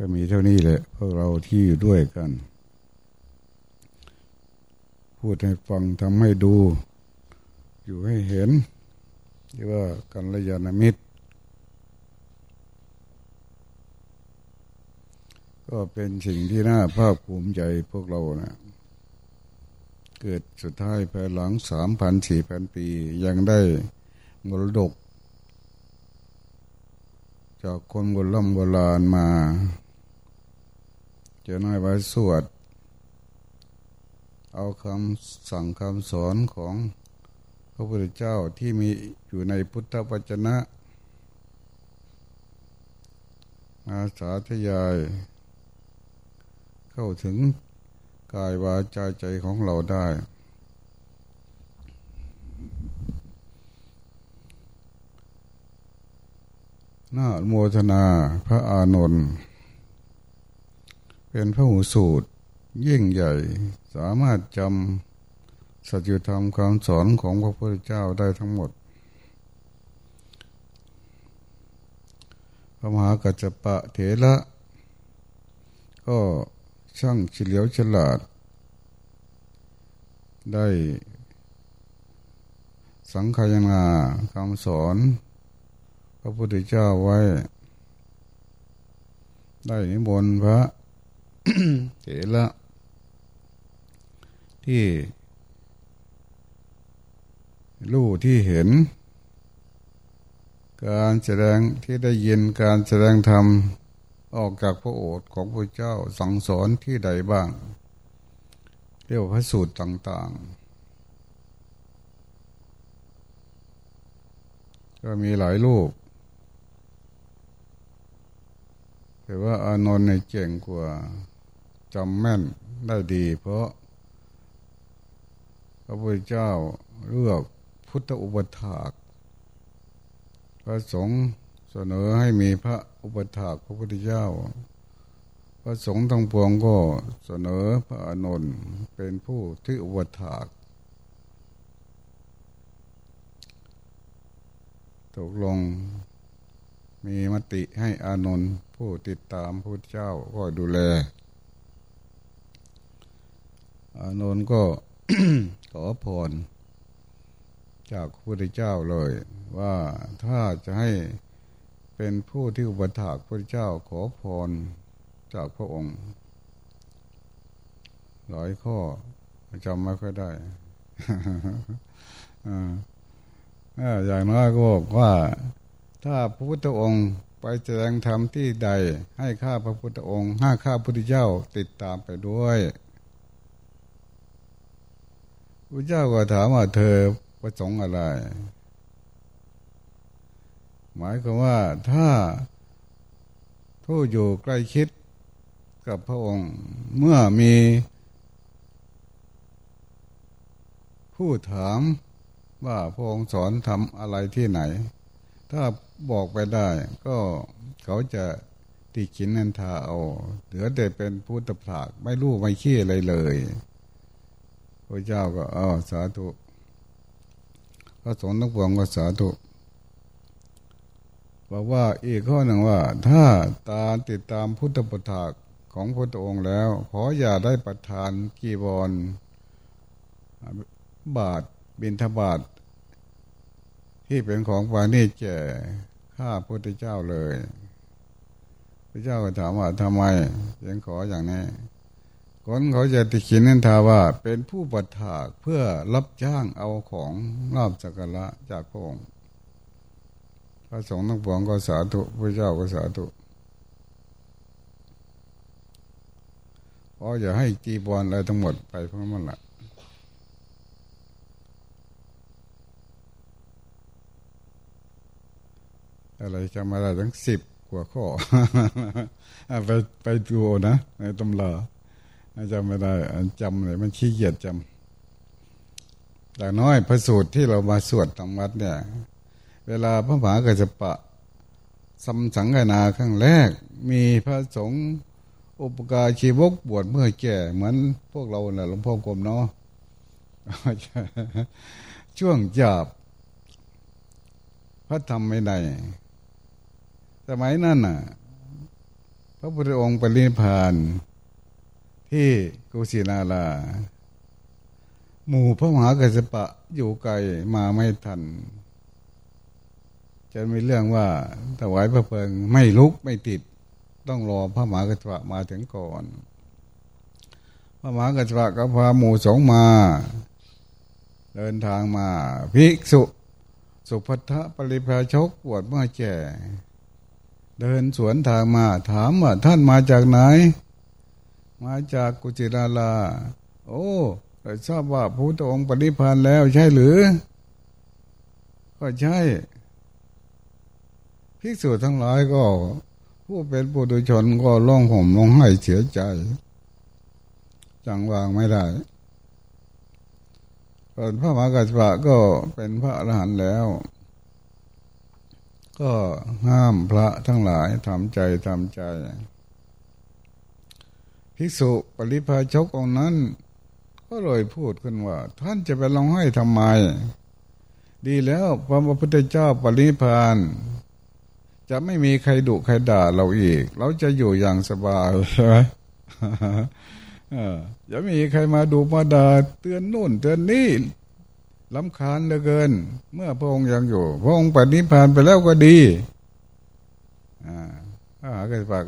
ก็มีเท่านี้แหละพวกเราที่อยู่ด้วยกัน พูดให้ฟังทำให้ดู อยู่ให้เห็นที่ว่ากันรยาณมิตร ก็เป็นสิ่งที่น่าภาคภูมิใจพวกเรานะเกิดสุดท้ายภายหลังสามพันสี่พันปี ยังได้มรดก จากคนโบราณโบราณมา จะน้อยไว้สวด เอาคำสั่งคำสอนของพระพุทธเจ้าที่มีอยู่ในพุทธวจนะ อาสาธยาย เข้าถึงกายวาจาใจของเราได้น่าโมทนาพระอานนท์ เป็นพระหูสูตร ยิ่งใหญ่ สามารถจำสัจธรรมคำสอนของพระพุทธเจ้าได้ทั้งหมด พระมหากัจจปะเถระก็ช่างเฉลียวฉลาด ได้สังขยนาคำสอนพระพุทธเจ้าไว้ ได้นิมนต์พระ เถระที่รู้ที่เห็น การแสดงที่ได้ยินการแสดงธรรมออกจากพระโอษฐ์ของพระเจ้าสั่งสอนที่ใดบ้าง เรียกว่าพระสูตรต่างๆ ก็มีหลายรูปแต่ว่าอานนท์ในเจ๋งกว่า จำแม่นได้ดี เพราะพระพุทธเจ้าเลือกพุทธอุปถากพระสงฆ์เสนอให้มีพระอุปถากพระพุทธเจ้า พระสงฆ์ทั้งปวงก็เสนอพระอานนท์เป็นผู้ที่อุปถากตกลงมีมติให้อานนท์ผู้ติดตามพระเจ้าก็ดูแล อานนท์ก็ขอพรจากพระพุทธเจ้าเลย ว่าถ้าจะให้เป็นผู้ที่อุปถากพระเจ้าขอพรจากพระองค์ หลายข้อจำไม่ค่อยได้อย่างน้อยก็บอกว่า ถ้าพระพุทธองค์ไปแสดงธรรมที่ใด ให้ข้าพระพุทธองค์ห้าข้าพุทธเจ้าติดตามไปด้วย พระเจ้าก็ถามว่าเธอประสงค์อะไร หมายความว่าถ้าผู้อยู่ใกล้คิดกับพระองค์เมื่อมี ผู้ถามว่าพระองค์สอนทำอะไรที่ไหน ถ้าบอกไปได้ ก็เขาจะติขินนันทาเอาเหลือแต่เป็นพุทธภาคไม่รู้ไม่ขี้อะไรเลย พระเจ้าก็อ๋อสาธุพระสงฆ์ทั้งปวงก็สาธุบอกว่าอีกข้อหนึ่งว่า ถ้าตาติดตามพุทธปถากของพระองค์แล้ว ขออย่าได้ประทานกีบอลบาทบินทบาท ที่เป็นของวานิจแก่ข้าพุทธเจ้าเลย พระเจ้าก็ถามว่าทำไมยังขออย่างนี้ คนเขาจะติขินนันทาว่าเป็นผู้ปัถากเพื่อรับจ้างเอาของราบสักระจากพระองค์พระสงฆ์ทั้งปวงก็สาธุพระเจ้าก็สาธุเพราะอย่าให้จีบอลอะไรทั้งหมดไปเพราะมันละอะไรจำมาได้ทั้งสิบกว่าข้อไปไปดูนะ ในตำรา จำไม่ได้จำเลยมันขี้เกียจจำแต่างน้อยพระสูตรที่เรามาสวดธรรมวัดเนี่ย เวลาพระมหากระจปะสัมสังกนาครั้งแรก มีพระสงฆ์อุปการชีวกบวชเมื่อแก่ เหมือนพวกเราน่ะหลวงพ่อกรมเนาะช่วงจับพระธรรมไม่ได้สมัยนั้นน่ะ พระพุทธองค์ปรินิพาน ที่กุสินาราหมู่พระมหากัสสปะอยู่ไกลมาไม่ทันจะมีเรื่องว่าถวายพระเพลิงไม่ลุกไม่ติด ต้องรอพระมหากัสสปะมาถึงก่อน พระมหากัสสปะก็พาหมู่สงมา เดินทางมาภิกษุ สุภัทะปริพาชกปวดเมื่อแก่เดินสวนทางมาถามว่าท่านมาจากไหน มาจากกุจิราลา โอ้แต่ทราบว่าพระพุทธองค์ปฏิพานแล้วใช่หรือ ก็ใช่ภิกษุทั้งหลายก็ ผู้เป็นปุถุชนก็ร้องห่มร้องไห้เสียใจจังวางไม่ได้ส่วนพระมหากัสปะก็เป็นพระอรหันต์แล้ว ก็ห้ามพระทั้งหลายทำใจทำใจ ภิกษุปริพาชกองนั้น ก็เลยพูดขึ้นว่า ท่านจะไปลองให้ทำไม ดีแล้วพระพุทธเจ้าปริพานจะไม่มีใครดุใครด่าเราอีก เราจะอยู่อย่างสบายใช่ไหมจะมีใครมาดูมาด่าเตือนนู่นเตือนนี่ลำคาญเหลือเกิน เมื่อพระองค์ยังอยู่ พระองค์ปฏิพานไปแล้วก็ดี อ่าพระหากปาก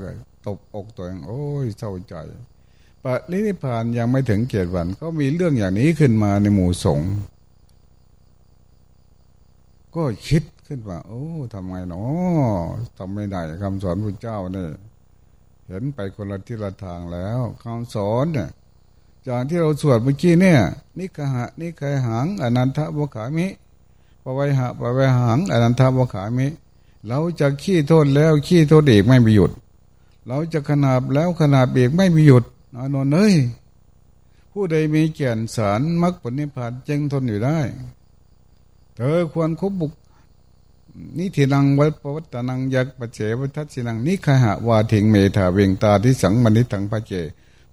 ตบอกตัวเองโอ้ยเศร้าใจปฏินิพานยังไม่ถึงเกียรติวัน ก็มีเรื่องอย่างนี้ขึ้นมาในหมู่สงฆ์ก็คิดขึ้นว่า โอ้ทำไงเนาะทำไม่ได้คำสอนพระเจ้าเนี่ยเห็นไปคนละทิศละทางแล้วคำสอนเนี่ยจากที่เราสวดเมื่อกี้เนี่ยนิกหะนิคายหังอนันทบุขามิปวัยหะปวัยหังอนันทบุขามิ เราจะขี้โทษแล้วขี้โทษเอกไม่มีหยุด เราจะขนาบแล้วขนาบเอกไม่มีหยุดนอนเอ้ยผู้ใดมีแก่นสารมรรคผลนิพพานจึงทนอยู่ได้ เธอควรคบบุกนิทินังวัปวัตนังยักปเจวัทัศินังนิคหะวาถิงเมธาเวงตาที่สังมณิทังพระเจ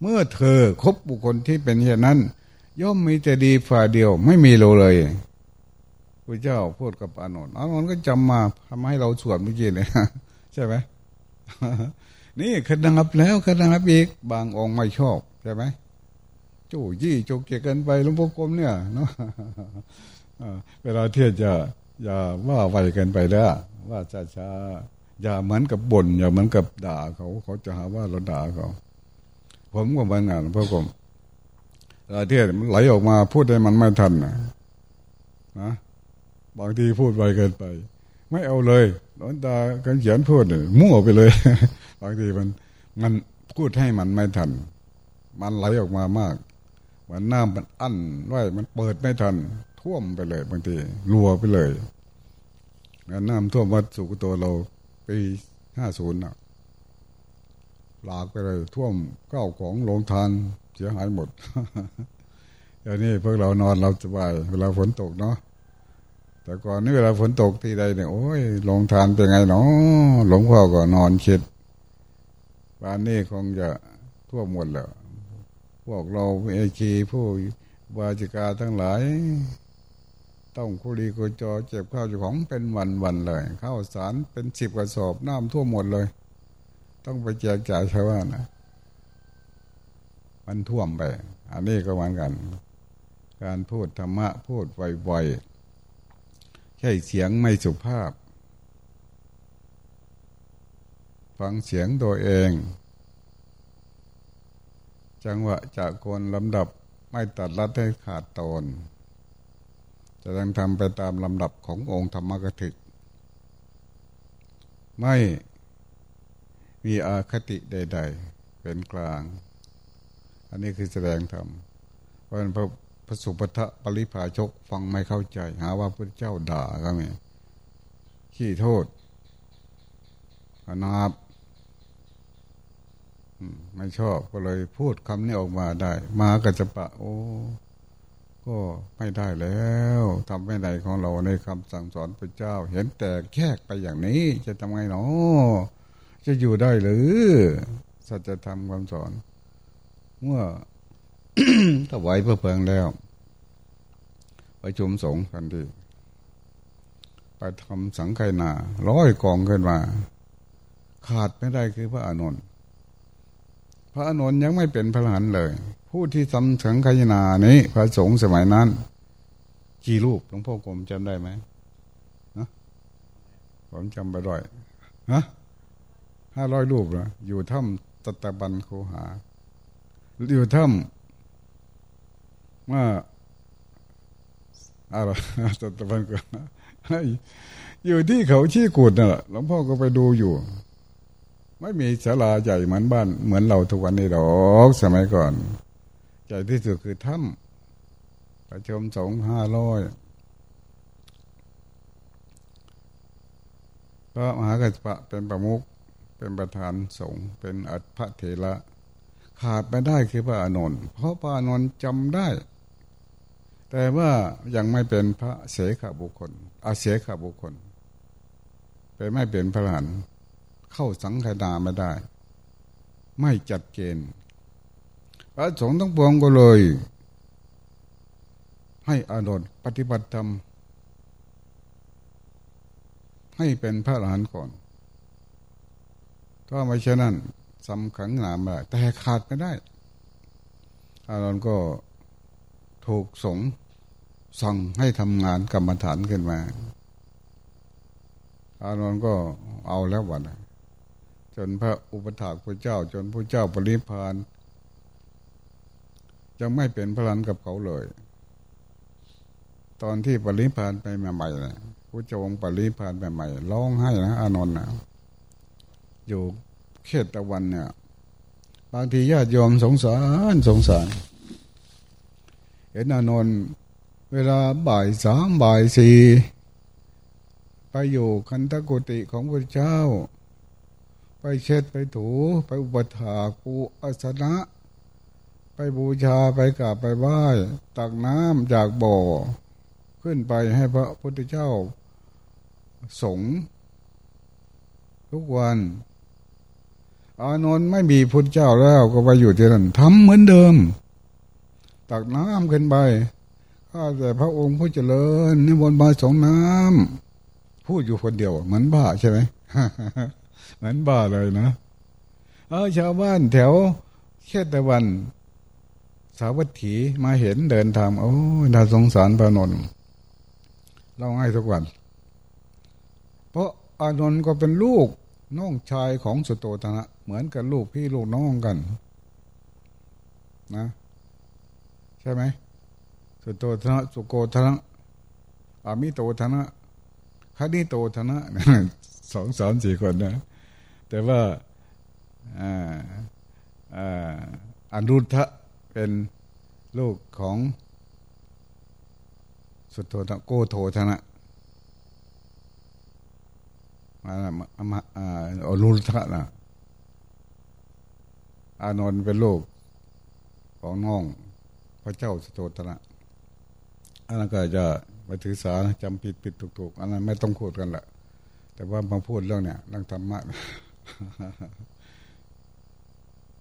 เมื่อเธอคบบุคคลที่เป็นเช่นนั้น ย่อมมีแต่ดีฝ่าเดียวไม่มีโลเลยพระเจ้าพูดกับอานนท์อานนท์ก็จำมาทำให้เราสวดเมื่อกี้เลยใช่ไหม นี่ขนับแล้วขนับอีก บางองค์ไม่ชอบใช่ไหมจู้ยี่โจเกกันไปหลวงพ่อกรมเนี่ยเนาะเวลาเที่ยจะอย่าว่าไวกันไปแล้วว่าช้าช้าอย่าเหมือนกับบ่นอย่าเหมือนกับด่าเขาเขาจะหาว่าเราด่าเขา ผมก็เป็นงานพระกรมเวลาเทศมันไหลออกมาพูดได้มันไม่ทันนะนะบางทีพูดไวเกินไป ไม่เอาเลยหลวงตากันเขียนพูดมั่วไปเลย บางทีมันมันพูดให้มันไม่ทัน มันไหลออกมามากเหมือนน้ำมันอั้นไว้มันเปิดไม่ทัน ท่วมไปเลยบางทีรัวไปเลยน้ำท่วมวัดสุกโตเราปีห้าศูนย์อะหลากไปเลยท่วมก้าวของลงทานเสียหายหมดอย่างนี้พวกเรานอนเราสบายเวลาฝนตกเนาะแต่ก่อนนี่เวลาฝนตกทีใดเนี่ยโอ้ยลงทานเป็นไงเนาะหลวงพ่อก็นอนคิด บ้านนี้คงจะทั่วหมดแล้วพวกเราเอชีผู้บาจิกาทั้งหลาย ต้องคุรีกุจอเจ็บข้าวของเป็นวันวันเลยข้าวสารเป็นสิบกระสอบน้ำทั่วหมดเลย ต้องไปแจกจ่ายชาวบ้านนะมันท่วมไป อันนี้ก็เหมือนกัน การพูดธรรมะพูดไวๆใช่เสียงไม่สุภาพ ฟังเสียงตัวเอง จังหวะจากคนลำดับไม่ตัดรัดให้ขาดตอนจะต้องทำไปตามลำดับขององค์ธรรมกถึก ไม่มีอาคติใด ๆ เป็นกลาง อันนี้คือแสดงธรรมเพราะพระพระสุปทะปริภาชกฟังไม่เข้าใจ หาว่าพระเจ้าด่าก็ไมีขี้โทษอนาบ ไม่ชอบก็เลยพูดคำนี้ออกมาได้ มากัจปะ โอ้ ก็ไม่ได้แล้วทำไม่ได้ของเราในคำสั่งสอนพระเจ้า เห็นแต่แคกไปอย่างนี้ จะทำไงเนาะจะอยู่ได้หรือสัจธรรมคำสอน เมื่อถวายเพื่อเพลิงแล้วประชุมสงฆ์ทันทีไปทำสังไคนาร้อยกองขึ้นมา ขาดไม่ได้คือพระอานนท์ ระอนุนยังไม่เป็นพระหันเลย ผู้ที่ทำถึงขยนานี้พระสงฆ์สมัยนั้นกี่รูปหลวงพ่อกรมจำได้ไหมนะผมจำไปด้วยฮะห้าร้อยรูปนะอยู่ถ้ำตะตะบันโคหา อยู่ถ้ำว่าอะไรตะตะบันโคหาอยู่ที่เขาชี้กุดน่ะหลวงพ่อก็ไปดูอยู่ ไม่มีศาลาใหญ่เหมือนบ้าน เหมือนเราทุกวันนี้หรอกสมัยก่อน ใหญ่ที่สุดคือถ้ำประชมสองห้าร้อยพระมหากัจจปะเป็นประมุขเป็นประธานสงฆ์เป็นอัฏฐเถระขาดไม่ได้คือพระอานนท์เพราะพระอานนท์จำได้ แต่ว่ายังไม่เป็นพระเสขบุคคลอาเสขบุคคลเป็นไม่เป็นพระหัน เข้าสังขดาไม่ได้ ไม่จัดเกณฑ์พระสงฆ์ทั้งปวงก็เลย ให้อานนท์ปฏิบัติธรรมให้เป็นพระอรหันต์ก่อนถ้าไม่เช่นนั้นสำคัญหนามาแต่ขาดไม่ได้ อานนท์ก็ถูกสงสั่งให้ทำงานกรรมฐานขึ้นมา อานนท์ก็เอาแล้ววัน จนพระอุปถากพระเจ้า จนพระเจ้าปริพานยังไม่เป็นพลันกับเขาเลย ตอนที่ปริพานไปใหม่ๆนะพระเจ้าองค์ปริพานใหม่ๆร้องไห้นะอานนท์นะอยู่เขตตะวันเนี่ยบางทีญาติโยมสงสารสงสาร เห็นอานนท์เวลาบ่ายสามบ่ายสี่ไปอยู่คันตะกุติของพระเจ้า เช็ดไปถูไปอุปถาปูอาสนะ ไปบูชาไปกราบไปไหว้ตักน้ำจากบ่อ ขึ้นไปให้พระพุทธเจ้า สงทุกวัน อานนท์ไม่มีพุทธเจ้าแล้วก็ไปอยู่ที่นั่นทำเหมือนเดิม ตักน้ำขึ้นไปข้าแต่พระองค์ผู้เจริญนิมนต์มาสงน้ำพูดอยู่คนเดียวเหมือนบ้าใช่ไหม เหมือนบ้าเลยนะเออชาวบ้านแถวเขตตะวัน สาวัตถีมาเห็นเดินทางโอ้น่าสงสารพระนนท์เราให้ทุกวัน เพราะอานนท์ก็เป็นลูกน้องชายของสุโตตนะ เหมือนกับลูกพี่ลูกน้องกัน นะ ใช่ไหมสุโตทนะสุโกทนะอามิโตทนะคดีโตทนะสองสามสี่คนนะ แต่ว่าอนุทะเป็นลูกของสุโตทนะโกโททนะอามาอนุทะนะอานนท์เป็นลูกของน้องพระเจ้าสุโตตนะอันนั้นก็จะไปถือสาจำผิดผิดถูกถูกอันนั้นไม่ต้องพูดกันละแต่ว่ามาพูดเรื่องเนี้ยเรื่องธรรมะ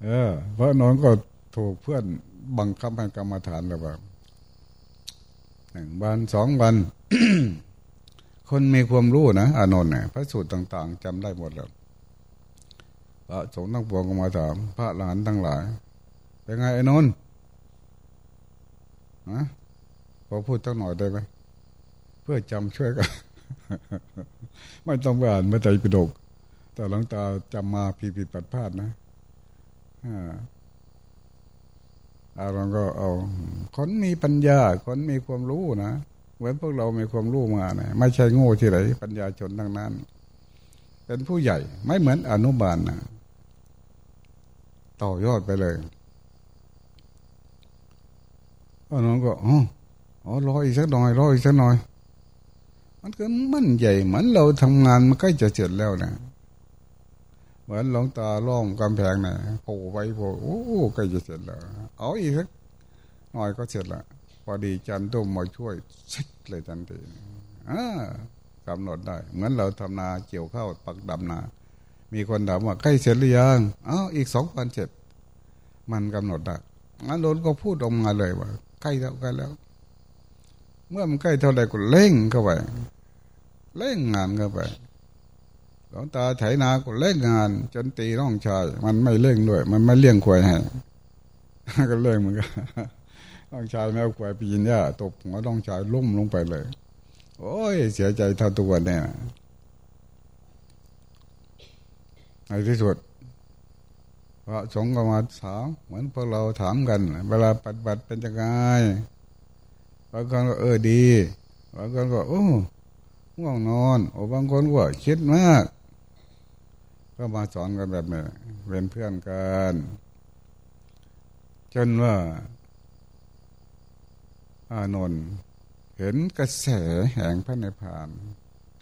เออเพราะน้องก็ถูกเพื่อนบังคับให้กรรมฐานแล้วแบบหนึ่งวันสองวัน คนมีความรู้นะอานนท์เนี่ยพระสูตรต่าง ๆจำได้หมดแล้วพระสงฆ์ตั้งปวงก็มาถาม พระหลานทั้งหลายเป็นไงไอ้นนท์นะพอพูดตั้งหน่อยได้ไหมเพื่อจำช่วยกัน ไม่ต้องไปอ่านไม่ใจปิดก แต่หลังตาจำมาผิดผิดปัดพลาดนะอารมณ์ก็เอาคนมีปัญญา คนมีความรู้นะเหมือนพวกเรามีความรู้มานะไม่ใช่โง่ที่ไหนปัญญาชนทั้งนั้น เป็นผู้ใหญ่ไม่เหมือนอนุบาลนะต่อยอดไปเลยน้องก็อ๋อรออีกสักหน่อยรออีกสักหน่อย มันก็มั่นใหญ่เหมือนเราทำงานมันใกล้จะเสร็จแล้วนะ เหมือนหลงตาล่องกำแพงนะโผล่ไปโผล่โอ้ใกล้จะเสร็จแล้ว เอาอีกสักหน่อยก็เสร็จล้วพอดีจันตุ้มมาช่วยชิดเลยทันทีกำหนดได้ เหมือนเราทำนาเกี่ยวข้าวปักดำนา มีคนถามว่าใกล้เสร็จหรือยังอ้าวอีกสองวันเสร็จมันกำหนดได้อันโดนก็พูดออกมาเลยว่าใกล้แล้วใกล้แล้ว เมื่อมันใกล้เท่าไรก็เร่งเข้าไปเร่งงานเข้าไป หลวงตาไถนาก็เล่นงาน จนตีน้องชาย มันไม่เล่งด้วย มันไม่เลี้ยงควายให้ก็เล่งเหมือนกันน้องชายแมวควายปีนเนี่ยตบหัวน้องชายลุ่มลงไปเลย โอ้ย เสียใจท่าตัวเนี่ยในที่สุดพระสงฆ์ก็มาถามเหมือนพวกเราถามกัน เวลาปฏิบัติเป็นยังไงบางคนก็เออดีบางคนก็โอ้ง่วงนอนโอ้บางคนก็คิดมาก ก็มาสอนกันแบบนี้เป็นเพื่อนกันจนว่าอานนท์เห็นกระแสแห่งพระนิพพาน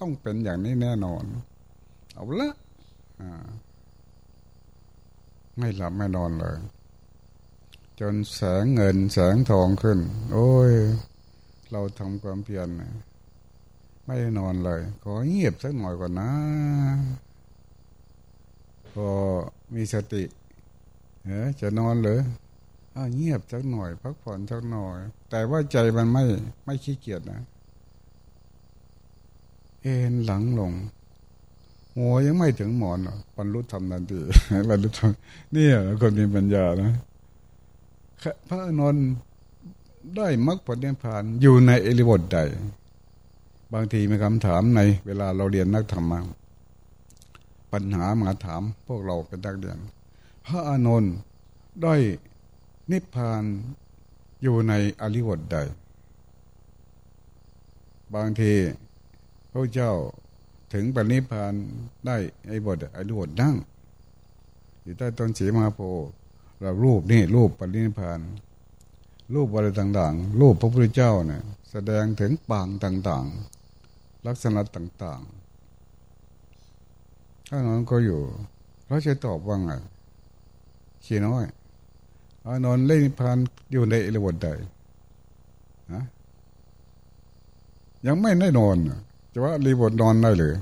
ต้องเป็นอย่างนี้แน่นอน เอาละไม่หลับไม่นอนเลย จนแสงเงินแสงทองขึ้น โอ้ย เราทำความเพียรไม่นอนเลย ขอเงียบสักหน่อยก่อนนะ พอมีสติเออจะนอนเลยอเงียบสักหน่อย พักผ่อนสักหน่อย แต่ว่าใจมันไม่ไม่ขี้เกียจนะ เอ็นหลังลงหัวยังไม่ถึงหมอนบรรลุธรรมนันทีบรรลุธรรมนี่คนมีปัญญานะพระนนได้มรรคผลนิพพานอยู่ในเอริบทใด บางทีมีคำถามในเวลาเราเรียนนักธรรมะ ปัญหามาถามพวกเราเป็นนักเรียน พระอานนท์ได้นิพพานอยู่ในอริบทใด บางทีพระเจ้าถึงปณิพานได้ไอ้บทไอ้บทนั่ง อยู่ใต้ต้นสีมาโพเรารูปนี่รูปปณิพานรูปอะไรต่างๆ รูปพระพุทธเจ้าเนี่ยแสดงถึงปางต่างๆ ลักษณะต่างๆ ถ้านั้นก็อยู่เราจะตอบว่าไงขี้น้อยอานนเล่นพานอยู่ในอิริบทใดนะยังไม่ได้นอนจะว่าอรีบทนอนได้หรือ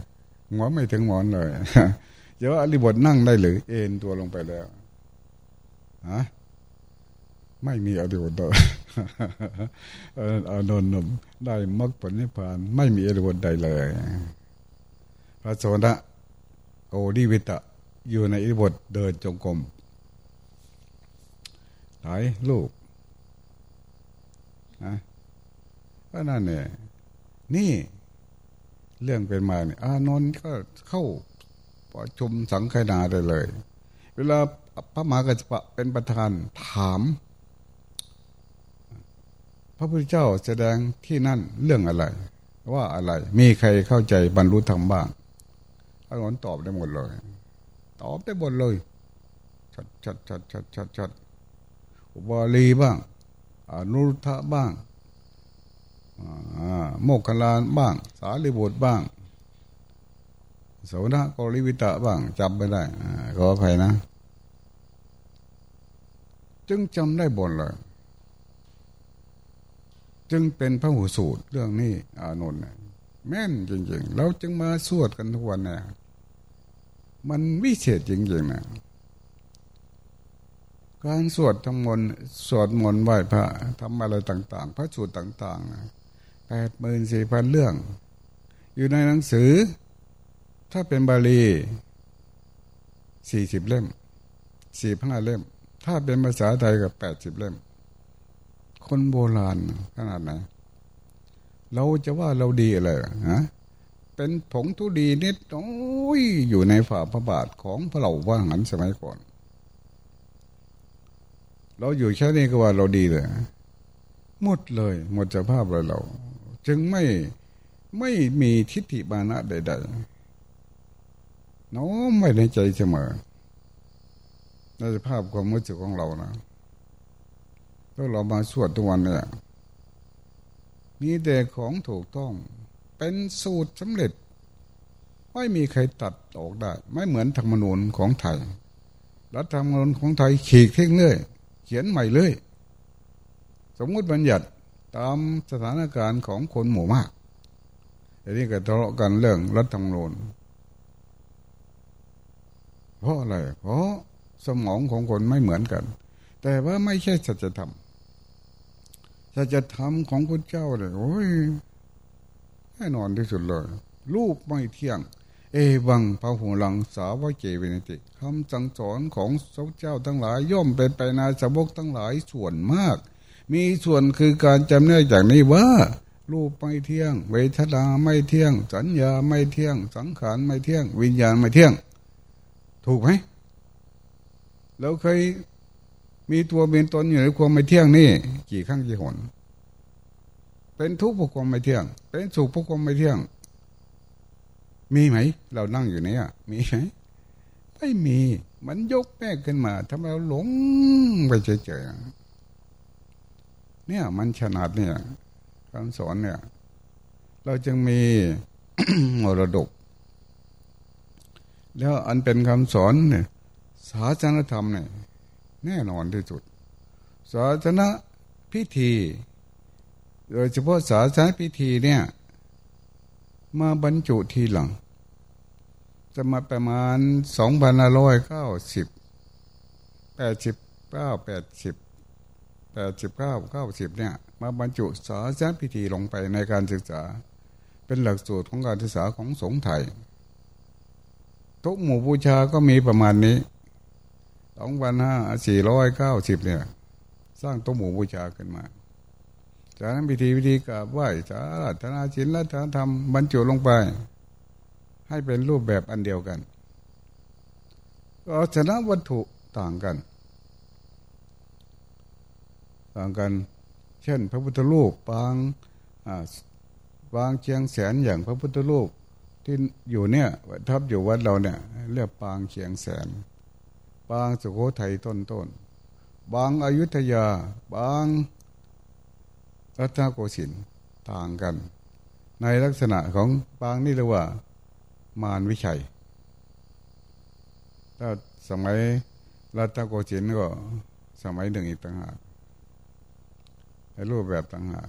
หัวไม่ถึงหมอนเลยจะว่าอรีบทนั่งได้หรือ เอ็นตัวลงไปแล้วฮะไม่มีอริบทเลยอานนท์ได้มรรคผลนิพพาน ไม่มีอริบทใดเลย พระโสดา โอดิวิตะ อยู่ในอิบทเดินจงกรมหลายลูกนะก็นั่นเนี่ยนี่เรื่องเป็นมาเนี่ยอานนท์ก็เข้าประชุมสังฆนาได้เลย เวลาพระมหากัจจปะเป็นประธานถาม พระพุทธเจ้าแสดงที่นั่นเรื่องอะไร ว่าอะไรมีใครเข้าใจบรรลุธรรมบ้าง อานนท์ตอบได้หมดเลย ตอบได้หมดเลย ชัดชัดชัดชัดชัดชัดอุบาลีบ้างอนุทะบ้างโมกขลานบ้าง สารีบุตรบ้างโสนกริวิตะบ้างจำไม่ได้ขออภัยนะ จึงจำได้บนเลย จึงเป็นพระหูสูตรเรื่องนี้อานนท์แม่นจริงๆเราจึงมาสวดกันทุกวันเนี่ย มันวิเศษจริงๆนะการสวดทั้งมนสวดมนต์ไหว้พระทำอะไรต่าง ๆ พระสูตรต่างๆแปดหมื่นสี่พันเรื่อง อยู่ในหนังสือ ถ้าเป็นบาลีสี่สิบเล่มสี่ห้าเล่ม ถ้าเป็นภาษาไทยก็แปดสิบเล่ม คนโบราณขนาดไหน เราจะว่าเราดีอะไรฮะ เป็นผงทุดีนิดโอ้ยอยู่ในฝ่าพระบาทของพระเหล่าว่าหันสมัยก่อน เราอยู่แค่นี้ก็ว่าเราดีเลยหมดเลย หมดสภาพเลยเรา จึงไม่ไม่มีทิฏฐิบานะใดๆน้อมไม่ในใจเสมอในสภาพความมืดสึกของเรานะถ้าเรามาสวดทุกวันเนี่ยมีแต่ของถูกต้อง เป็นสูตรสำเร็จ ไม่มีใครตัดออกได้ ไม่เหมือนธรรมนูญของไทย รัฐธรรมนูญของไทยขีดเท่งเลื่อยเขียนใหม่เลยสมมติบัญญัติตามสถานการณ์ของคนหมู่มากอันนี้ก็ทะเลาะกันเรื่องรัฐธรรมนูญเพราะอะไร เพราะสมองของคนไม่เหมือนกัน แต่ว่าไม่ใช่สัจธรรมสัจธรรมของพระเจ้าเลยโอ้ย น่นอนที่สุดเลย รูปไม่เที่ยง เอวังพระหูลังสาวเจวินติคำสั่งสอนของพระเจ้าทั้งหลาย ย่อมเป็นไปนาสาวกทั้งหลายส่วนมาก มีส่วนคือการจำเนื้ออย่างนี้ว่า รูปไม่เที่ยง เวทนาไม่เที่ยง สัญญาไม่เที่ยง สังขารไม่เที่ยง วิญญาณไม่เที่ยง ถูกไหมเราเคยมีตัวเป็นตนอยู่ในความไม่เที่ยงนี่ กี่ครั้งกี่หน เป็นทุกข์เพราะความไม่เที่ยง เป็นสุขเพราะความไม่เที่ยง มีไหม เรานั่งอยู่เนี่ยมีไหมไม่มี มันยกแม่ขึ้นมาทำไมเราหลงไปเฉยๆเนี่ย มันฉนาดเนี่ยคำสอนเนี่ย เราจึงมีมรดก แล้วอันเป็นคำสอนเนี่ยศาสนธรรมเนี่ยแน่นอนที่สุด ศาสนาพิธี โดยเฉพาะศาสนาพิธีเนี่ย มาบรรจุทีหลัง จะมาประมาณสองพันร้อยเก้าสิบแปดสิบเก้าแปดสิบแปดสิบเก้าเก้าสิบเนี่ย มาบรรจุศาสนาพิธีลงไปในการศึกษา เป็นหลักสูตรของการศึกษาของสงฆ์ไทย ทุกหมู่บูชาก็มีประมาณนี้สองพันห้าสี่ร้อยเก้าสิบเนี่ย สร้างตัวหมู่บูชาขึ้นมา จากนั้นพิธีพิธีกราบไหว้สาธนาชินและธรรมบรรจุลงไป ให้เป็นรูปแบบอันเดียวกันก็ชนะวัตถุต่างกัน ต่างกัน เช่น พระพุทธรูปปางวางเชียงแสนอย่างพระพุทธรูปที่อยู่เนี่ยทับอยู่วัดเราเนี่ย เรียกปางเชียงแสนบางสุโขทัยต้นต้นบางอายุทยา บาง รัตนโกสินทร์ต่างกัน ในลักษณะของบางนี่เรียกว่า มารวิชัย ถ้าสมัยรัตนโกสินทร์ก็สมัยหนึ่งอีกต่างหากในรูปแบบต่างหาก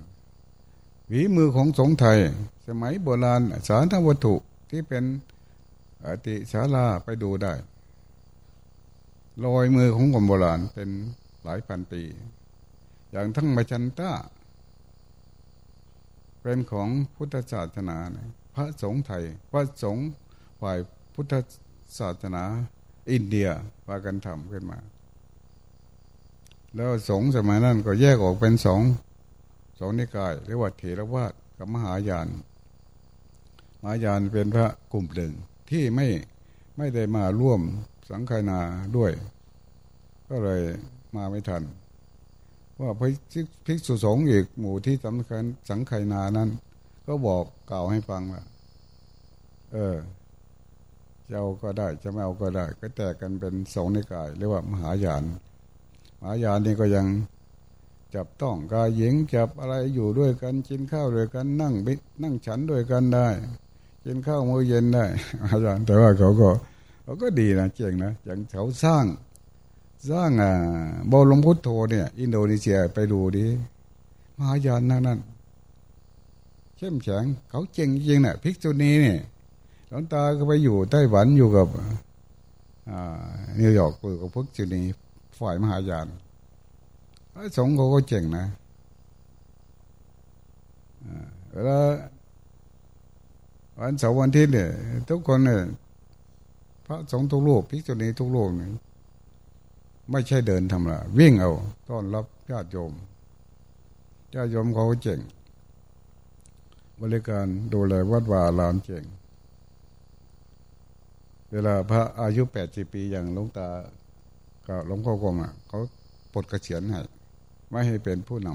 วีมือของสงไทย สมัยโบราณสารทวัตถุที่เป็นอติศาลาไปดูได้รอยมือของคนโบราณเป็นหลายพันปี อย่างทั้งมาชันตา เป็นของพุทธศาสนาพระสงฆ์ไทยพระสงฆ์ฝ่ายพุทธศาสนาอินเดียพากันทำขึ้นมา แล้วสงฆ์สมัยนั้นก็แยกออกเป็นสองสองนิกายเรียกว่าเถรวาทกับมหายานมหายานเป็นพระกลุ่มหนึ่งที่ไม่ไม่ได้มาร่วมสังขนาด้วย ก็เลยมาไม่ทัน ว่าพระภิกษุสงฆ์อีกหมู่ที่สำคัญสังขนานั้น ก็บอกกล่าวให้ฟังว่า เออเจ้าก็ได้จะไม่เอาก็ได้ ก็แตกกันเป็นสองในกายเรียกว่ามหายาน มหายานนี่ก็ยังจับต้องกายหญิงจับอะไรอยู่ด้วยกันกินข้าวด้วยกันนั่งนั่งฉันด้วยกันได้กินข้าวมื้อเย็นได้อาจารย์แต่ว่าเขาก็เขาก็ดีนะเจ๋งนะอย่างเขาสร้าง สร้างอ่าบอลงพุทโธเนี่ย อินโดนีเซียไปดูดิมหายานนั่นนั่นเข้มแข็งเขาเจ๋งจริงน่ะพิกษุนีเนี่ยหลวงตาก็ไปอยู่ไต้หวันอยู่กับอ่านิวยอร์กอยู่กับพิกษุนีฝ่ายมหายานไอ้สงฆ์เขาก็เจ๋งนะเวลาวันเสาร์วันที่เนี่ยทุกคนเนี่ยพระสงฆ์ทุกรูปภิกษุณีทุกรูปนี่ ไม่ใช่เดินทำละวิ่งเอาต้อนรับญาติโยมญาติโยมเขาเจ๋ง บริการดูแลวัดวาลามเจ๋ง เวลาพระอายุแปดสิบปีอย่างหลวงตาก็หลวงพ่อกงอะเขาปลดกระเฉียนให้ไม่ให้เป็นผู้น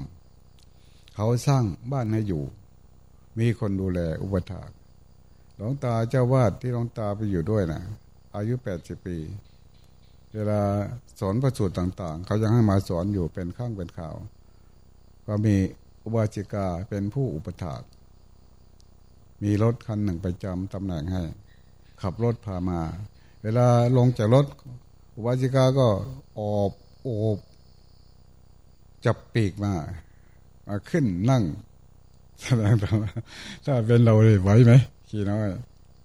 ำเขาสร้างบ้านให้อยู่ มีคนดูแลอุปถากหลวงตาเจ้าวาดที่หลวงตาไปอยู่ด้วยนะอายุแปดสิบปี เวลาสอนประสูตรต่าง ๆ เขายังให้มาสอนอยู่เป็นข้างเป็นข่าว ก็มีอุบาสิกาเป็นผู้อุปถาก มีรถคันหนึ่งไปจำตำแหน่งให้ ขับรถพามา เวลาลงจากรถ อุบาสิกาก็ออบโอบจับปีกมามาขึ้นนั่งแสดงถ้าเป็นเราเลยไหวไหมขี้น้อย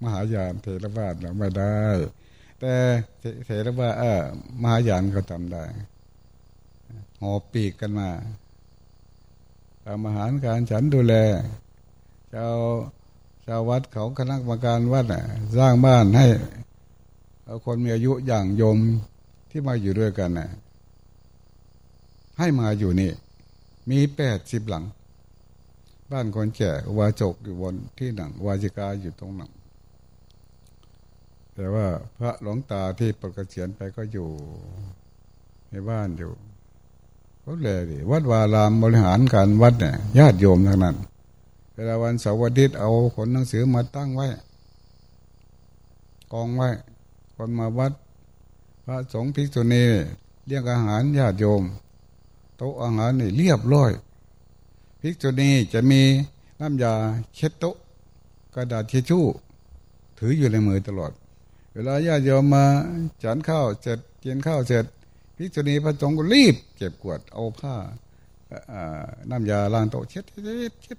มหายานเทรวาสไม่ได้ แต่เทรว่าเออมหายานเขาทำได้หอบปีกกันมาทำอาหารการฉันดูแลเจ้าชาววัดเขาคณะกรรมการวัดน่ะสร้างบ้านให้เอาคนมีอายุอย่างยมที่มาอยู่ด้วยกันน่ะให้มาอยู่นี่ มีแปดสิบหลัง บ้านคนแก่วาจกอยู่บนที่หนังวาจิกาอยู่ตรงหนัง แต่ว่าพระหลวงตาที่ปกเสียนไปก็อยู่ ในบ้านอยู่ก็เลยดิวัดวารามบริหารการวัดเนี่ยญาติโยมทั้งนั้นเวลาวันเสาร์วันอาทิตย์เอาขนหนังสือมาตั้งไว้ กองไว้ คนมาวัด พระสงฆ์ภิกษุณีเรียกอาหารญาติโยม โต๊ะอาหารนี่เรียบร้อยภิกษุณีจะมีน้ำยาเช็ดโต๊ะกระดาษเช็ดชู่ ถืออยู่ในมือตลอด เวลาญาติโยมมาฉันข้าวเสร็จกินข้าวเสร็จภิกษุณีพระสงฆ์ก็รีบ เก็บกวดเอาผ้าน้ำยาล้างโต๊ะเช็ดเช็ดเช็ด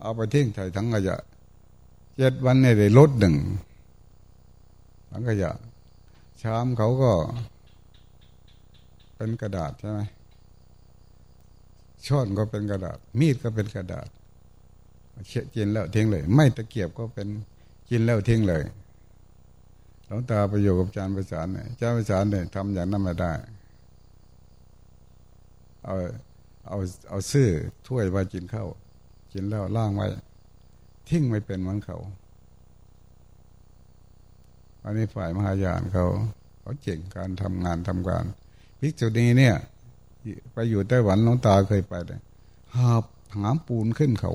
เอาไปทิ้งใส่ถังขยะเจ็ดวันเนี่ยได้ลดหนึ่งถังขยะ ชามเขาก็ เป็นกระดาษใช่ไหมช้อนก็เป็นกระดาษ มีดก็เป็นกระดาษเช็ดกินแล้วทิ้งเลย ไม่ตะเกียบก็เป็นกินแล้วทิ้งเลย ลวงตาไปอยู่กับอาจารย์ประสานเนี่ยอาจารย์ประสานเนี่ยทำอย่างนั้นไม่ได้ เอาเอาเอาซื้อถ้วยมากินข้าวกินแล้วล่างไว้ ทิ้งไม่เป็นเหมือนเขา อันนี้ฝ่ายมหายานเขาเขาเจ๋งการทำงานทำการพิกษุนีเนี่ย ไปอยู่ไต้หวันน้องตาเคยไปเลยหาบหามปูนขึ้นเขา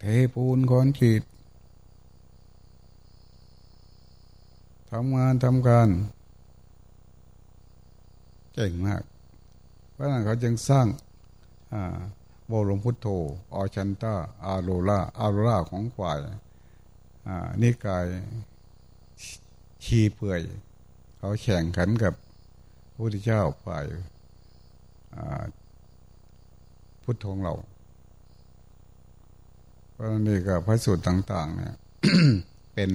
เทปูนคอนกรีต ทำงานทำการเก่งมาก เพราะนั้นเขาจึงสร้างโบรมพุทโธออชันตาอาโรล่าอาโรล่าของฝ่ายนิกายชีเปื่อย เขาแข่งขันกับพระพุทธเจ้าฝ่ายพุทโธเราเพราะนี่ก็พระสูตรต่าง ๆ เนี่ย เป็น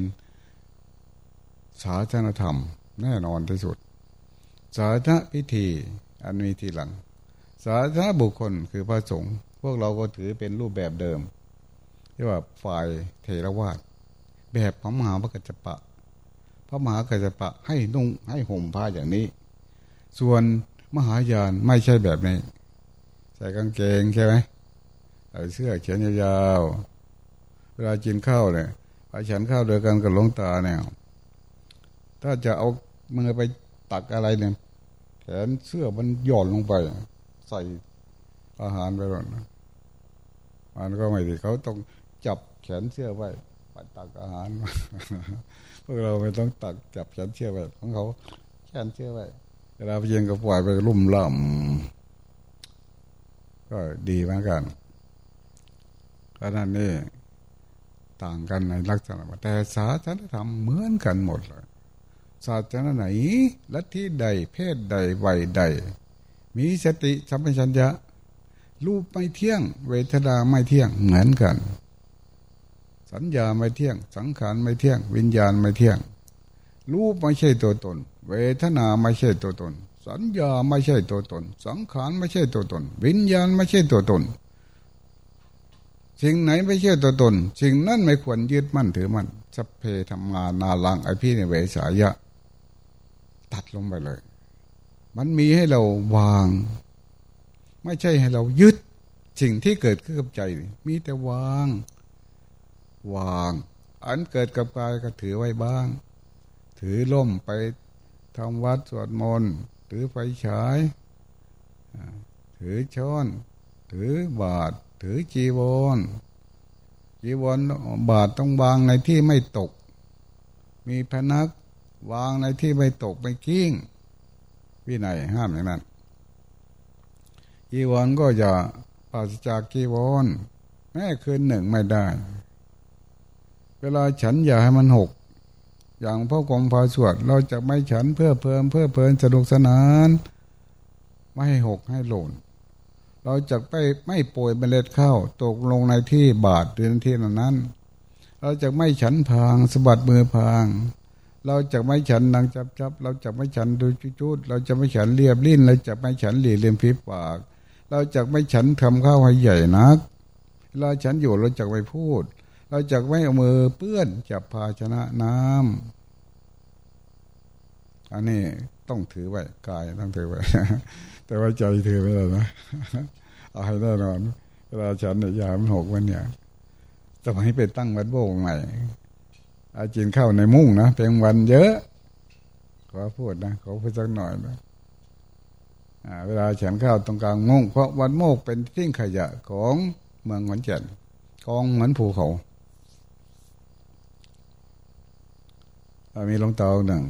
ศาสนธรรม แน่นอนที่สุด ศาสนพิธีอันมีทีหลัง ศาสนบุคคลคือพระสงฆ์พวกเราก็ถือเป็นรูปแบบเดิมที่ว่าฝ่ายเทรวาสแบบพระมหาพระกัจจปะ พระมหากัจจปะให้นุ่งให้ห่มผ้าอย่างนี้ ส่วนมหายานไม่ใช่แบบนี้ ใส่กางเกงใช่ไหมใส่เสื้อเขียนยาวๆเวลากินข้าวเนี่ยไปฉันข้าวโดยกันกับหลวงตาเนี่ย ถ้าจะเอามือไปตักอะไรเนี่ยแขนเสื้อมันหย่อนลงไป ใส่อาหารไปหมดมันก็ไม่ดีเขาต้องจับแขนเสื้อไว้ไปตักอาหารพวกเราไม่ต้องตักจับแขนเสื้อไว้ของเขาแขนเสื้อไว้เวลาไปเย็นก็ปล่อยไปลุ่มล่ำก็ดีเหมือนกันเพราะนั้นนี่ต่างกันในลักษณะแต่ศาสนธรรมเหมือนกันหมดเลย ศาสนาไหน ลัทธิใด เพศใดวัยใด มีสติสัมปชัญญะ รูปไม่เที่ยง เวทนาไม่เที่ยงเหมือนกัน สัญญาไม่เที่ยง สังขารไม่เที่ยง วิญญาณไม่เที่ยง รูปไม่ใช่ตัวตน เวทนาไม่ใช่ตัวตน สัญญาไม่ใช่ตัวตน สังขารไม่ใช่ตัวตน วิญญาณไม่ใช่ตัวตนสิ่งไหนไม่ใช่ตัวตน สิ่งนั้นไม่ควรยึดมั่นถือมั่นสัพเพธรรมานาลังไอพี่ในเวสายะ ตัดลงไปเลย มันมีให้เราวาง ไม่ใช่ให้เรายึดสิ่งที่เกิดขึ้นกับใจ มีแต่วาง วาง อันเกิดกับกายก็ถือไว้บ้าง ถือล่มไปทำวัดสวดมนต์ถือไฟฉาย ถือช้อน ถือบาท ถือจีวรจีวรบาทต้องวางในที่ไม่ตก มีพนัก วางในที่ไม่ตกไม่กิ้งวินัยห้ามอย่างนั้นกีวรก็จะปราศจากกีวรแม้คืนหนึ่งไม่ได้ เวลาฉันอย่าให้มันหก อย่างพ่อกรมพาสวด เราจะไม่ฉันเพื่อเพิ่มเพื่อเพลินสนุกสนาน ไม่ให้หกให้หล่นเราจะไปไม่ป่วยเมล็ดข้าวตกลงในที่บาดหรือที่นั้น เราจะไม่ฉันพางสะบัดมือพาง เราจะไม่ฉันนางจับจับเราจะไม่ฉันดูจุดๆเราจะไม่ฉันเรียบลิ้น เราจะไม่ฉันหลีเลียมฝีปาก เราจะไม่ฉันทำข้าวให้ใหญ่นักเวลาฉันอยู่เราจะไม่พูด เราจะไม่เอามือเปื้อนจับภาชนะน้ำอันนี้ต้องถือไว้กายต้องถือไว้แต่ว่าใจถือไม่ได้นะเอาให้แน่นอนเวลาฉันเนี่ยยามันหกวันเนี่ยจะให้ไปตั้งวัดโบกใหม่ อาจินเข้าในมุ้งนะเป็นวันเยอะ ขอพูดนะขอพูดสักหน่อยนะเวลาฉันข้าวตรงกลางมุ้งเพราะวันโมกเป็นที่ขยะของเมืองขอนแก่นกองเหมือนภูเขามีหลวงตาหนึ่ง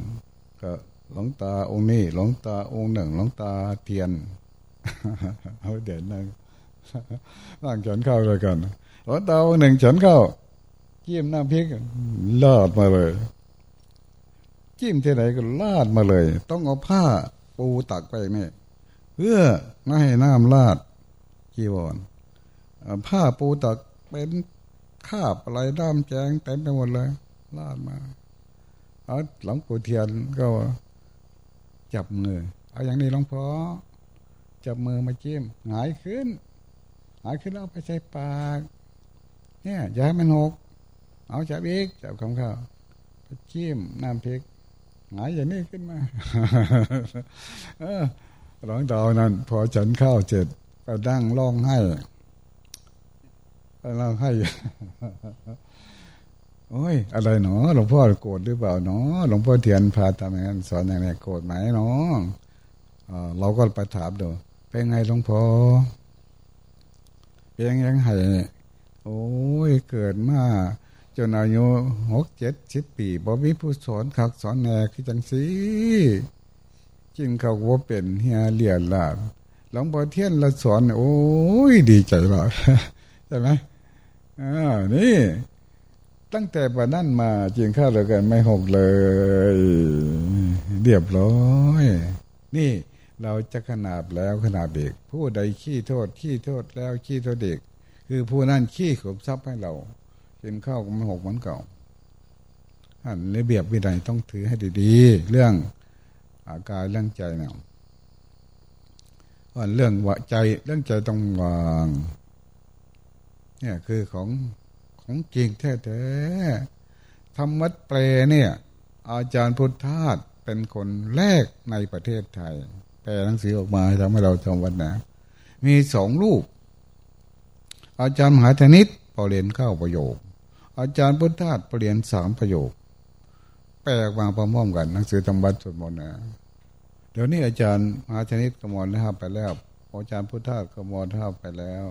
ก็หลวงตาองค์นี้หลวงตาองค์หนึ่งหลวงตาเทียนเอาเด่นนั่งนั่งฉันเข้าเลยกันหลวงตาองค์หนึ่งฉันเข้า จิ้มน้ำพริกลาดมาเลยจิ้มที่ไหนก็ลาดมาเลย ต้องเอาผ้าปูตักไปนี่เพื่อไม่ให้น้ำลาดจีวรผ้าปูตักเป็นคาบอะไรด้ามแจงเต็มไปหมดเลย ลาดมาเอาหลวงปู่เทียนก็จับมือ เอาอย่างนี้หลวงพ่อจับมือมาจิ้มหงายขึ้นหงายขึ้นแล้วไปใส่ปาก เนี่ยย้ายมันหก เอาจับอีกจับคำข้าวจิ้มน้ำพริกหงายอย่างนี้ขึ้นมาหลังดาวนั้น พอฉันข้าวเจ็ดก็ดั้งร้องไห้ร้องไห้โอ้ย อะไรหนอหลวงพ่อโกรธหรือเปล่าหนอหลวงพ่อเทียนพาทำอย่างนั้นสอนอย่างนี้โกรธไหมหนอเราก็ไปถามดูเป็นไงหลวงพ่อเป็นยังไงโอ้ยเกิดมา จนอายุหกเจ็ดสิบปีบ่มีผู้สอนขักสอนแน่คือจังสีจิงเขาว่าเป็นเฮียเลียนลาบหลวงพ่อเทียนละสอน โอ้ยดีใจลยใช่ไหมอ่านี่ ตั้งแต่วันนั้นมาจิงข้าวเลยกันไม่หกเลย เรียบร้อย นี่เราจะขนาดแล้วขนาดเด็กผู้ใดขี้โทษขี้โทษแล้วขี้โทษเด็ก คือผู้นั้นขี้ขมทรัพย์ให้เรา กินข้าวก็ไม่หกเหมือนเก่าอันระเบียบวินัยต้องถือให้ดีๆ เรื่องอาการเรื่องใจเนี่ยอันเรื่องวะใจเรื่องใจต้องวางเนี่ยคือของของจริงแท้ๆธรรมะแปลเนี่ย อาจารย์พุทธาสเป็นคนแรกในประเทศไทยแปลหนังสือออกมาทำให้เราจำวันนะ มีสองลูกอาจารย์มหาธนิตปรเรียนเข้าประโยค อาจารย์พุทธาสปรเรียนสามประโยค แปลมาพร้อมๆกันหนังสือธรรมบัตรสวดมนต์นะเดี๋ยวนี้อาจารย์มหาธนิตกมลนะครับไปแล้วอาจารย์พุทธาสกมลท่าไปแล้ว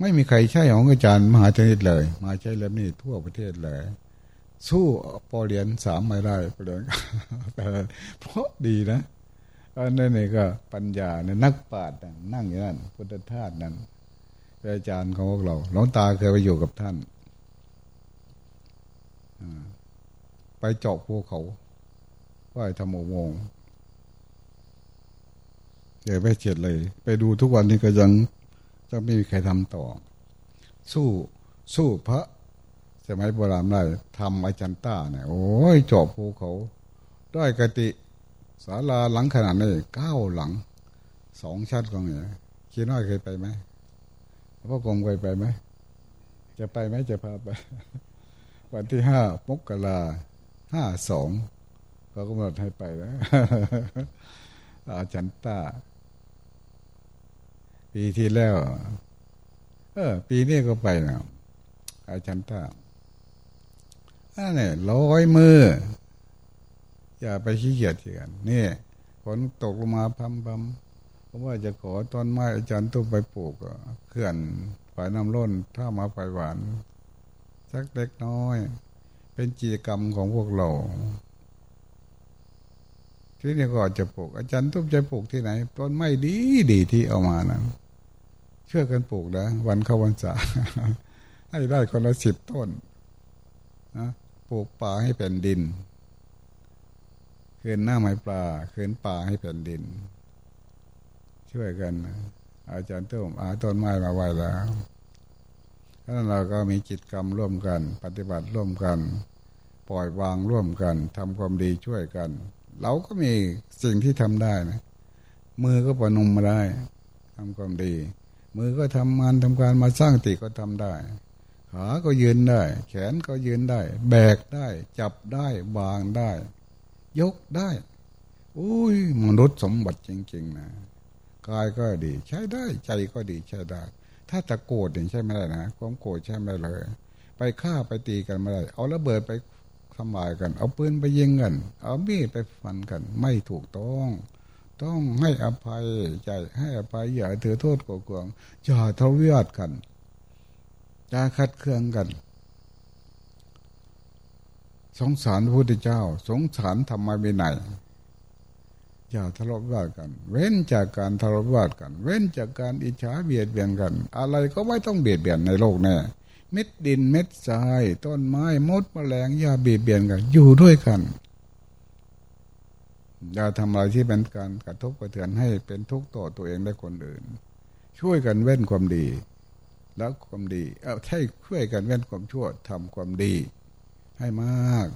ไม่มีใครใช่ของอาจารย์มหาธนิตเลยมาใช้เล่มนี้ทั่วประเทศเลย สู้ปอเรียนสามไม่ได้ปอเรียนเพราะดีนะอันนั้นนี่ก็ปัญญาเนี่ยนักปราชญ์นั่งอยู่นั่นพุทธทาสนั้น อาจารย์ของพวกเราหลวงตาเคยไปอยู่กับท่านไปเจาะภูเขาไหว้ธรรมโมงเดี๋ยวไปเจ็ดเลย ไปดูทุกวันนี้ก็ยังจะไม่มีใครทำต่อ สู้สู้พระสมัยโบราณได้ทำอาจันต้าเนี่ยโอ้ยเจอบภูเขาด้อยกติศาลาหลังขนาดนี้เก้าหลังสองชั้นก็เนี่ยคิดน้อยเคยไปไหม พ่อกงเคยไปไหมจะไปไหมจะพาไป วันที่ห้ามกราห้าสองเขาก็มาให้ไปแล้วอาจันต้า ปีที่แล้ว เออ ปีนี้ก็ไปนะอาจันต้านั่นแหละร้อยมือ อย่าไปขี้เกียจกันนี่ฝนตกลงมาพัมพัม ว่าจะขอต้นไม้อาจารย์ตุ้ไปปลูกเขื่อนฝายน้ำล้นถ้ามาฝายหวาน สักเล็กน้อย เป็นจีกรรมของพวกเรา ที่นี่ก็จะปลูก อาจารย์ตุ้จะปลูกที่ไหน ต้นไม้ดีดีที่เอามานั้นเชื่อกันปลูกนะวันเข้าวันษาให้ได้คนละสิบต้นนะปลูกป่าให้แผ่นดินคืนหน้าไม้ปลาคืนป่าให้แผ่นดิน ช่วยกัน อาจารย์ต้มอาต้นไม้มาไว้แล้วแล้วเราก็มีจิตกรรมร่วมกัน ปฏิบัติร่วมกัน ปล่อยวางร่วมกันทำความดีช่วยกัน เราก็มีสิ่งที่ทำได้นะมือก็ประนมมาได้ทำความดี มือก็ทำงานทำการมาสร้างติก็ทำได้ขาก็ยืนได้ แขนก็ยืนได้ แบกได้ จับได้วางได้ ยกได้ อุ้ยมนุษย์สมบัติจริงๆนะ กายก็ดี ใช้ได้ใจก็ดีใช้ได้ ถ้าตะโกรธเนี่ยใช่ไม่ได้นะความโกรธใช่ไม่เลย ไปฆ่าไปตีกันไม่ได้ เอาระเบิดไปทำลายกัน เอาปืนไปยิงกัน เอามีดไปฟันกัน ไม่ถูกต้อง ต้องให้อภัยใจให้อภัยอย่าถือโทษโกงอย่าทะเลาะกันอย่าคัดเคืองกันสงสารพระพุทธเจ้า สงสารธรรมะวินัย อย่าทะเลาะวิวาทกัน เว้นจากการทะเลาะวิวาทกัน เว้นจากการอิจฉาเบียดเบียนกัน อะไรก็ไม่ต้องเบียดเบียนในโลกแน่เม็ดดินเม็ดทราย ต้นไม้มดแมลงอย่าเบียดเบียนกัน อยู่ด้วยกันอย่าทำอะไรที่เป็นการกระทบกระเทือนให้เป็นทุกข์ต่อตัวเองและคนอื่น ช่วยกันเว้นความดี แล้วความดี เอาใช่ช่วยกันเว้นความชั่วทำความดี ให้มาก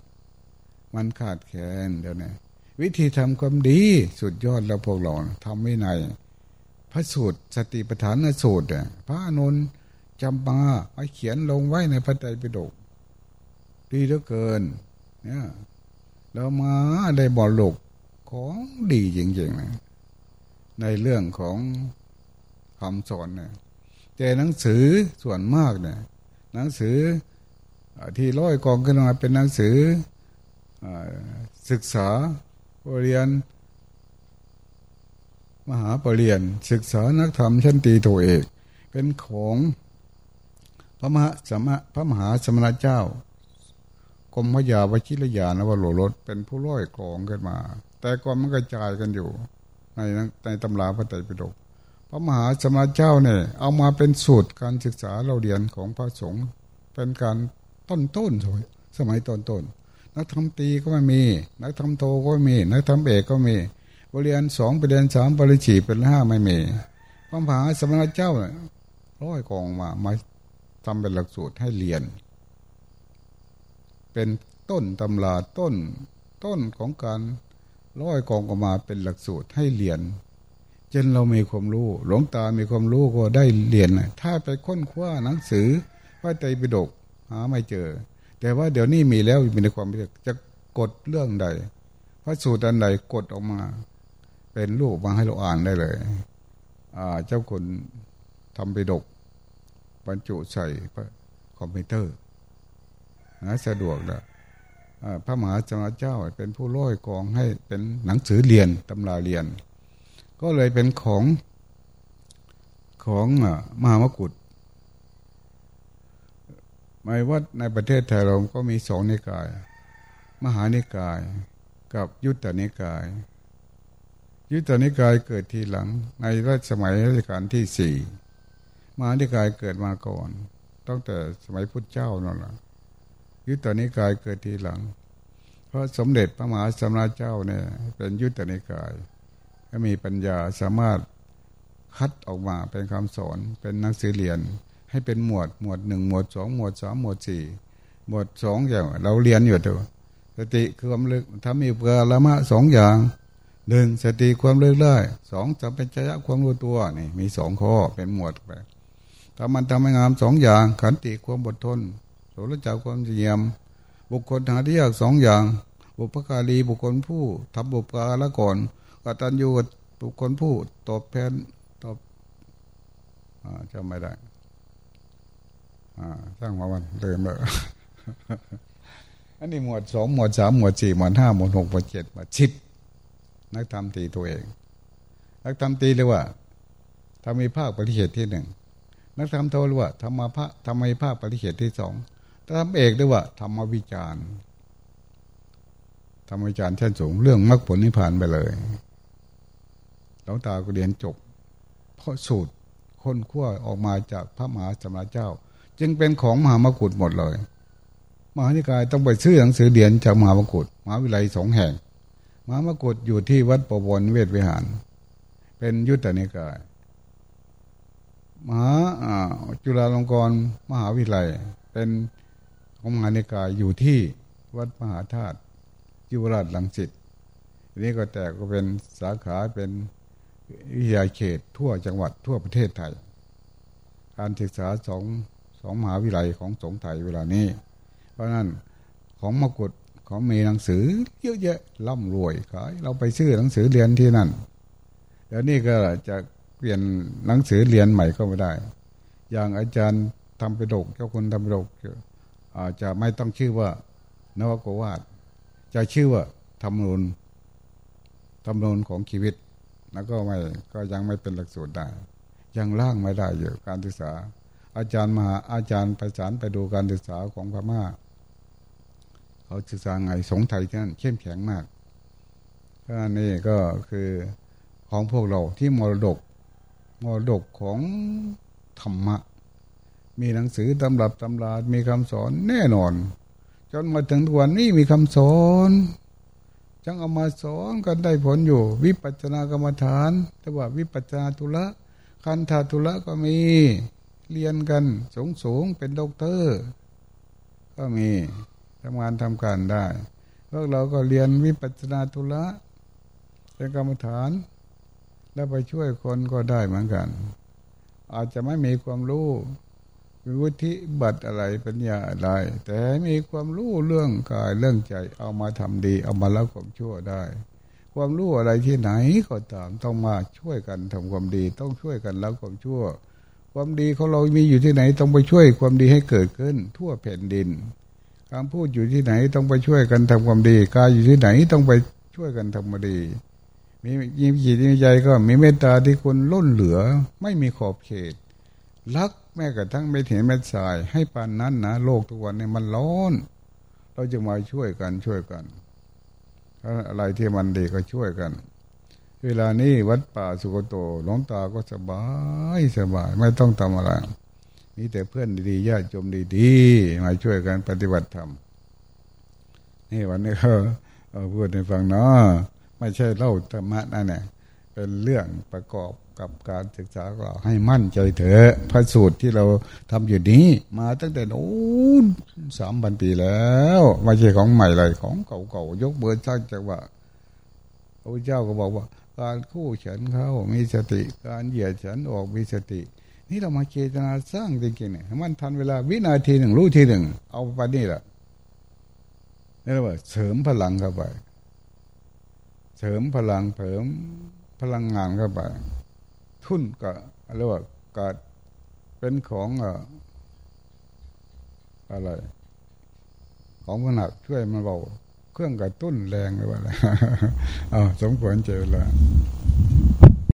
มันขาดแคลนเดี๋ยวนี้ วิธีทำความดีสุดยอดแล้วพวกเราทำไม่ในพระสูตรสติปัฏฐานสูตรเนี่ยพระอนุนจำมาไว้เขียนลงไว้ในพระไตรปิฎกดีเหลือเกินเนี่ยเรามาได้บอลกของดีจริงๆนะในเรื่องของคำสอนเนี่ยแต่หนังสือส่วนมากเนี่ยหนังสือที่ร้อยกองขึ้นมาเป็นหนังสือศึกษา เรียน มหาปรริญญาศึกษานักธรรมชั้นตีตัวเอก เป็นของพระมหาสมะพระมหาสมณเจ้ากรมพยาวชิรยานวโรรสเป็นผู้ร้อยกองขึ้นมา แต่ก่อนมันกระจายกันอยู่ ในในตำราพระไตรปิฎกพระมหาสมณเจ้าเนี่ย เอามาเป็นสูตรการศึกษาเราเรียนของพระสงฆ์เป็นการต้นต้นสมัยต้นต้นนั นักทำตีก็ไม่มี นักทำโทก็ไม่มี นักทำเอกก็มีบริเรียนสองไปเรียนสามบริฉีเป็นห้าไม่มีพระมหาสมณเจ้าร้อยกองมามาทำเป็นหลักสูตรให้เรียน เป็นต้นตำราต้นต้นของการร้อยกองออกมาเป็นหลักสูตรให้เรียนจนเรามีความรู้ หลวงตามีความรู้ก็ได้เรียนถ้าไปค้นคว้าหนังสือพระไตรปิฎกหาไม่เจอ แต่ว่าเดี๋ยวนี้มีแล้วมีในความเจะกดเรื่องใดพระสูตรอันใดกดออกมา เป็นรูปมาให้เราอ่านได้เลย อ่า เจ้าคนทำไปดกบรรจุใส่คอมพิวเตอร์นะสะดวกแล้วพระมหาจักรเจ้าเป็นผู้ร้อยกองให้เป็นหนังสือเรียนตำราเรียน ก็เลยเป็นของของมหามกุฏ หมายว่าในประเทศไทยเราก็มีสองนิกาย มหานิกายกับยุตตนิกาย ยุตตนิกายเกิดทีหลัง ในรัชสมัยรัชกาลที่สี่มหานิกายเกิดมาก่อนตั้งแต่สมัยพุทธเจ้านั่นแหละยุตตนิกายเกิดทีหลัง เพราะสมเด็จพระมหาสมณเจ้าเนี่ย เป็นยุตตนิกายก็มีปัญญาสามารถคัดออกมาเป็นคำสอนเป็นหนังสือเรียน ให้เป็นหมวดหมวดหนึ่งหมวดสองหมวดสามหมวดสี่หมวดสองอย่างเราเรียนอยู่ตัวสติคือความลึกทำมีเปลือละมะสองอย่างหนึ่งสติความลึกได้สองจะเป็นใจความรู้ตัวนี่มีสองข้อเป็นหมวดไปถ้ามันทำให้งามสองอย่าง ขันติความอดทนโสรจาความเยี่ยม บุคคลหาที่ยากสองอย่าง บุพการีบุคคลผู้ทำบุปการะก่อนกตัญญูบุคคลผู้ตอบแทนตอบอจำไม่ได้ สร้างมาวันเริ่มแล้วอันนี้หมวดสองหมวดสามหมวดสี่หมวดห้าหมวดหกหมวดเจ็ดหมวดชิดนักทำตีตัวเอง นักทำตีเรียกว่าทำมีภาคปฏิเหตุที่หนึ่งนักธรรมโทรว่าธรรมะพระธรรมภาพปฏิเสธที่สองธรรมเอกด้วยว่าธรรมวิจารณ์ธรรมวิจารณ์ชั้นสูงเรื่องมรรคผลนิพพานไปเลยหลวงตาก็เรียนจบ เพราะสูตรค้นขั้วออกมาจากพระมหาสมณเจ้า จึงเป็นของมหามกุฏหมดเลย มหานิกายต้องไปซื้อหนังสือเดียนจากมหามกุฏมหาวิทยาลัยสองแห่ง มหามกุฏอยู่ที่วัดประวนเวทวิหาร เป็นยุทธนิกาย มหาจุฬาลงกรณ์มหาวิทยาลัยเป็นของมหานิกายอยู่ที่วัดมหาธาตุยุวราชลังสิตทีนี้ก็แตกก็เป็นสาขาเป็นวิทยาเขตทั่วจังหวัดทั่วประเทศไทย การศึกษาสอง สองมหาวิทยาลัยของสงไทยเวลานี้ เพราะนั้นของมกุฎของมีหนังสือเยอะแยะร่ำรวยขายเราไปซื้อหนังสือเรียนที่นั่นเดี๋ยวนี้ก็จะเปลี่ยนหนังสือเรียนใหม่ก็ไม่ได้ อย่างอาจารย์ทำไปดกเจ้าคุณทำไปดกอาจจะไม่ต้องชื่อว่านวโกวาดจะชื่อว่าธรรมนูนธรรมนูนของชีวิต แล้วก็ไม่ก็ยังไม่เป็นหลักสูตรได้ ยังล่างไม่ได้อยู่การศึกษา อาจารย์มหาอาจารย์ไปสารไปดูการศึกษาของพม่า เขาศึกษาไงสงไทยที่นั่นเข้มแข็งมากก็นี่ก็คือของพวกเราที่มรดกมรดกของธรรมะ มีหนังสือตำรับตำรามีคำสอนแน่นอน จนมาถึงทุกวันนี้มีคำสอนจังเอามาสอนกันได้ผลอยู่ วิปัสสนากรรมฐานแต่ว่าวิปัสสนาทุละคันธาทุละก็มี เรียนกันสูงสูงเป็นด็อกเตอร์ ก็มีทำงานทำการได้พวกเราก็เรียนวิปัสสนาทุละเป็นกรรมฐาน แล้วไปช่วยคนก็ได้เหมือนกัน อาจจะไม่มีความรู้วิวุธิบัตรอะไรปัญญาอะไร แต่มีความรู้เรื่องกายเรื่องใจ เอามาทำดี เอามาละความชั่วได้ ความรู้อะไรที่ไหนก็ตามต้องมาช่วยกันทำความดี ต้องช่วยกันละความชั่ว ความดีของเรามีอยู่ที่ไหนต้องไปช่วยความดีให้เกิดขึ้น ทั่วแผ่นดินคำพูดอยู่ที่ไหนต้องไปช่วยกันทำความดีกายอยู่ที่ไหนต้องไปช่วยกันทำความดีมียิมจิตใจก็มีเมตตาที่คนล้นเหลือไม่มีขอบเขตรักแม้กระทั่งไม่เห็นไม่สาย ให้ปานนั้นนะโลกทุกวันนี้มันร้อน เราจะมาช่วยกันช่วยกัน อะไรที่มันดีก็ช่วยกัน เวลานี้วัดป่าสุโกโตหลวงตาก็สบายสบายไม่ต้องทำอะไรมีแต่เพื่อนดีๆญาติโยมดีๆ มาช่วยกันปฏิบัติธรรมนี่วันนี้เขาพูดให้ฟังเนาะไม่ใช่เล่าธรรมะนั่นแหละเป็นเรื่องประกอบกับการศึกษาเราให้มั่นใจเถอะพระสูตรที่เราทำอยู่นี้ มาตั้งแต่โน้นสามพันปีแล้วไม่ใช่ของใหม่เลยของเก่าๆยกเบอร์สร้างจังหวะพระเจ้าก็บอกว่า การคู่ฉันเขามีสติ การเหยียดฉันออกมีสติ นี่เรามาเจตนาสร้างจริงๆเนี่ยมันทันเวลาวินาทีหนึ่งรู้ทีหนึ่ง เอาไปนี่แหละนี่เรียกว่าเสริมพลังเข้าไปเสริมพลังเสริมพลังงานเข้าไป ทุ่นก็เรียกว่าก็เป็นของอะไร ของมันหนักช่วยมันเบา เครื่องกระตุ้นแรงหรือว่าอะไรอ๋อสมควรเจอแล้ว